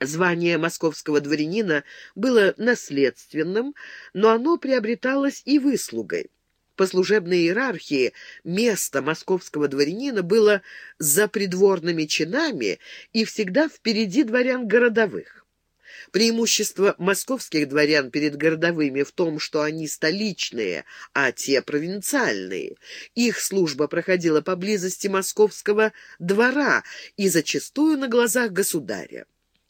Звание московского дворянина было наследственным, но оно приобреталось и выслугой. По служебной иерархии место московского дворянина было за придворными чинами и всегда впереди дворян городовых. Преимущество московских дворян перед городовыми в том, что они столичные, а те провинциальные. Их служба проходила поблизости московского двора и зачастую на глазах государя.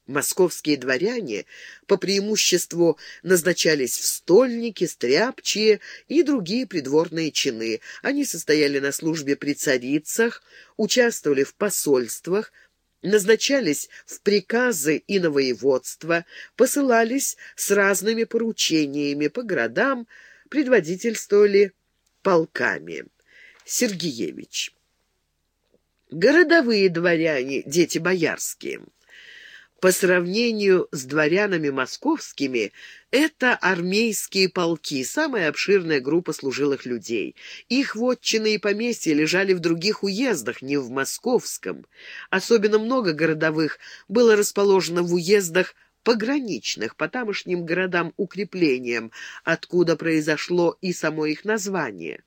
Московские дворяне по преимуществу назначались в стольники, стряпчие и другие придворные чины. Они состояли на службе при царицах, участвовали в посольствах, назначались в приказы и на воеводство, посылались с разными поручениями по городам, предводительствовали полками. Сергеевич. Городовые дворяне, дети боярские – по сравнению с дворянами московскими, это армейские полки, самая обширная группа служилых людей. Их вотчины и поместья лежали в других уездах, не в московском. Особенно много городовых было расположено в уездах пограничных, по тамошним городам-укреплениям, откуда произошло и само их название.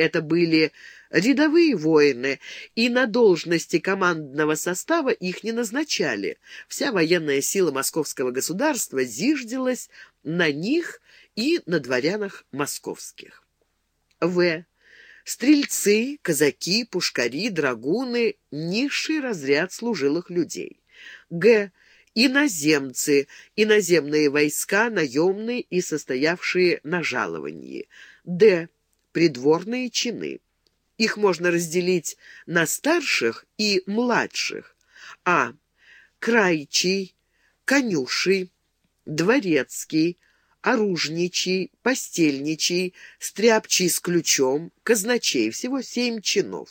Это были рядовые воины, и на должности командного состава их не назначали. Вся военная сила московского государства зиждилась на них и на дворянах московских. В. Стрельцы, казаки, пушкари, драгуны — низший разряд служилых людей. Г. Иноземцы, иноземные войска, наемные и состоявшие на жаловании. Д придворные чины. Их можно разделить на старших и младших. А. Крайчий, конюший, дворецкий, оружничий, постельничий, стряпчий с ключом, казначей. Всего семь чинов.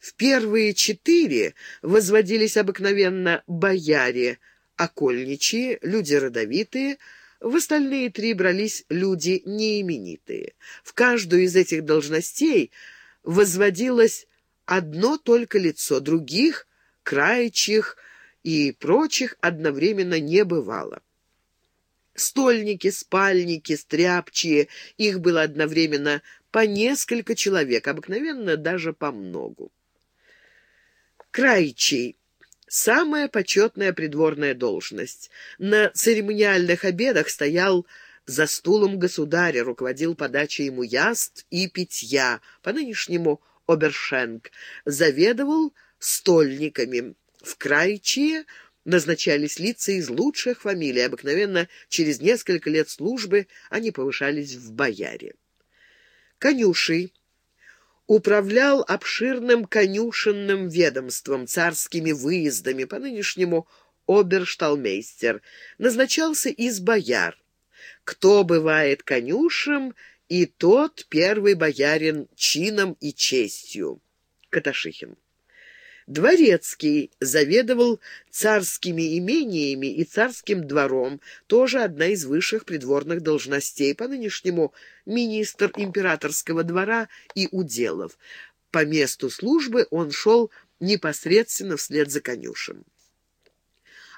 В первые четыре возводились обыкновенно бояре, окольничие, люди родовитые, в остальные три брались люди неименитые. В каждую из этих должностей возводилось одно только лицо, других, краечьих и прочих одновременно не бывало. Стольники, спальники, стряпчие, их было одновременно по несколько человек, обыкновенно даже по многу. Крайчий Самая почетная придворная должность. На церемониальных обедах стоял за стулом государя, руководил подачей ему яств и питья, по-нынешнему обершенк, заведовал стольниками. В Крайчие назначались лица из лучших фамилий, обыкновенно через несколько лет службы они повышались в бояре. Конюший управлял обширным конюшенным ведомством, царскими выездами, по-нынешнему обершталмейстер, назначался из бояр. Кто бывает конюшем, и тот первый боярин чином и честью. Каташихин. Дворецкий заведовал царскими имениями и царским двором, тоже одна из высших придворных должностей, по-нынешнему министр императорского двора и уделов. По месту службы он шел непосредственно вслед за конюшем.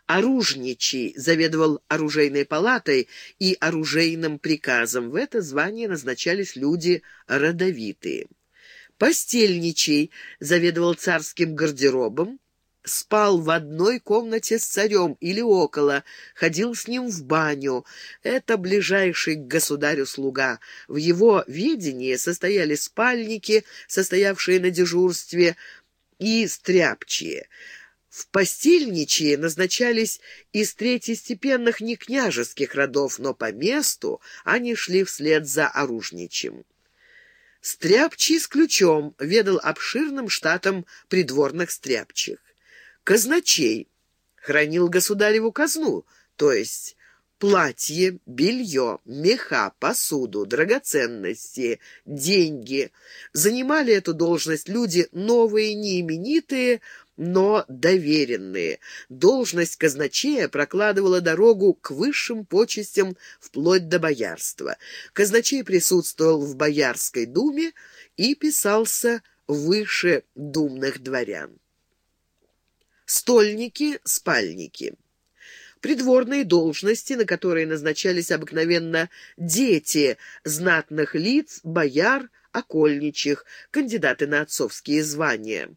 Оружничий заведовал оружейной палатой и оружейным приказом. В это звание назначались люди родовитые. Постельничий заведовал царским гардеробом, спал в одной комнате с царем или около, ходил с ним в баню. Это ближайший к государю слуга. В его ведении состояли спальники, состоявшие на дежурстве, и стряпчие. В постельничье назначались из третьестепенных некняжеских родов, но по месту они шли вслед за оружничьим. Стряпчий с ключом ведал обширным штатом придворных стряпчих. Казначей хранил государеву казну, то есть платье, белье, меха, посуду, драгоценности, деньги. Занимали эту должность люди новые, неименитые, но доверенные. Должность казначея прокладывала дорогу к высшим почестям вплоть до боярства. Казначей присутствовал в Боярской думе и писался выше думных дворян. Стольники, спальники. придворные должности, на которые назначались обыкновенно дети знатных лиц, бояр, окольничих, кандидаты на отцовские звания.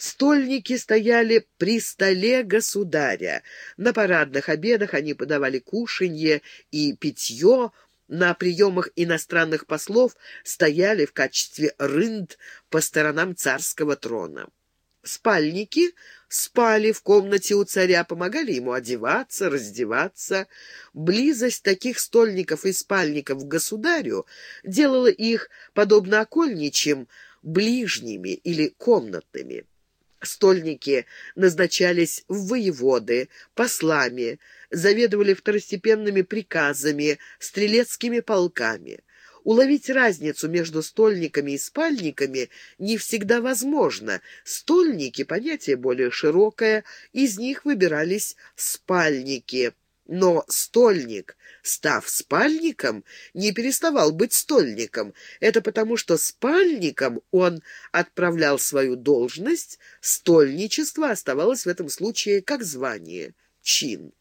Стольники стояли при столе государя. На парадных обедах они подавали кушанье и питье, на приемах иностранных послов стояли в качестве рынд по сторонам царского трона. Спальники спали в комнате у царя, помогали ему одеваться, раздеваться. Близость таких стольников и спальников к государю делала их, подобно окольничьим, ближними или комнатными. Стольники назначались в воеводы, послами, заведовали второстепенными приказами, стрелецкими полками. Уловить разницу между стольниками и спальниками не всегда возможно. Стольники — понятие более широкое, из них выбирались спальники. Но стольник, став спальником, не переставал быть стольником. Это потому, что спальником он отправлял свою должность, стольничество оставалось в этом случае как звание, чин.